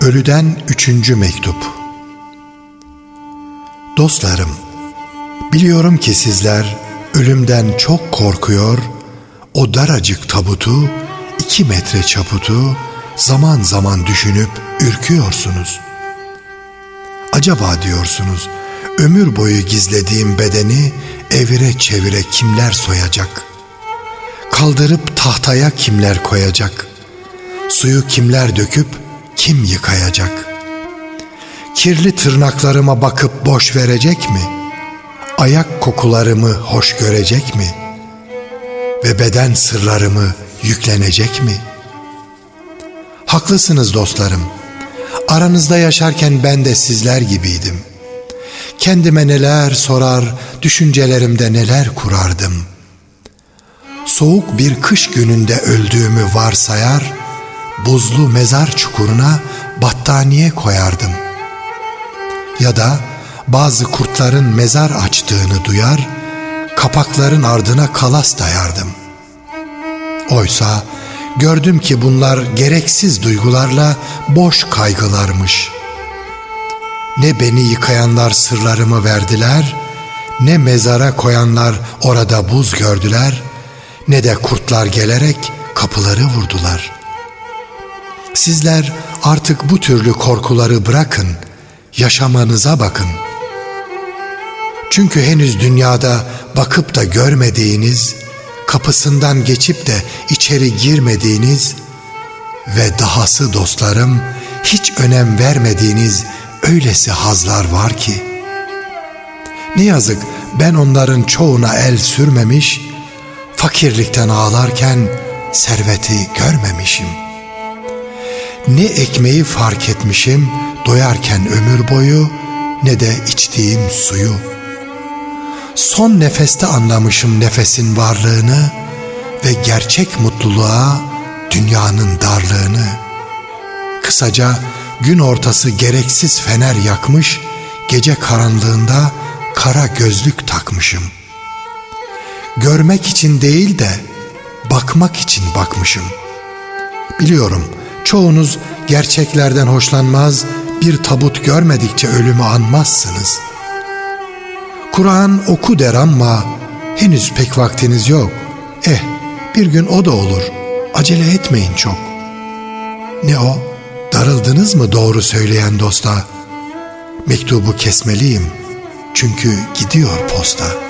Ölüden üçüncü mektup Dostlarım, biliyorum ki sizler ölümden çok korkuyor, o daracık tabutu, iki metre çaputu zaman zaman düşünüp ürküyorsunuz. Acaba diyorsunuz, ömür boyu gizlediğim bedeni evire çevire kimler soyacak? Kaldırıp tahtaya kimler koyacak? Suyu kimler döküp kim yıkayacak? Kirli tırnaklarıma bakıp boş verecek mi? Ayak kokularımı hoş görecek mi? Ve beden sırlarımı yüklenecek mi? Haklısınız dostlarım. Aranızda yaşarken ben de sizler gibiydim. Kendime neler sorar, düşüncelerimde neler kurardım. Soğuk bir kış gününde öldüğümü varsayar, buzlu mezar çukuruna battaniye koyardım. Ya da bazı kurtların mezar açtığını duyar, kapakların ardına kalas dayardım. Oysa gördüm ki bunlar gereksiz duygularla boş kaygılarmış. Ne beni yıkayanlar sırlarımı verdiler, ne mezara koyanlar orada buz gördüler, ne de kurtlar gelerek kapıları vurdular.'' Sizler artık bu türlü korkuları bırakın, yaşamanıza bakın. Çünkü henüz dünyada bakıp da görmediğiniz, kapısından geçip de içeri girmediğiniz ve dahası dostlarım hiç önem vermediğiniz öylesi hazlar var ki. Ne yazık ben onların çoğuna el sürmemiş, fakirlikten ağlarken serveti görmemişim.'' Ne ekmeği fark etmişim doyarken ömür boyu ne de içtiğim suyu. Son nefeste anlamışım nefesin varlığını ve gerçek mutluluğa dünyanın darlığını. Kısaca gün ortası gereksiz fener yakmış, gece karanlığında kara gözlük takmışım. Görmek için değil de bakmak için bakmışım. Biliyorum Çoğunuz gerçeklerden hoşlanmaz, bir tabut görmedikçe ölümü anmazsınız. Kur'an oku der ama henüz pek vaktiniz yok. Eh, bir gün o da olur. Acele etmeyin çok. Ne o? Darıldınız mı doğru söyleyen dosta? Mektubu kesmeliyim. Çünkü gidiyor posta.''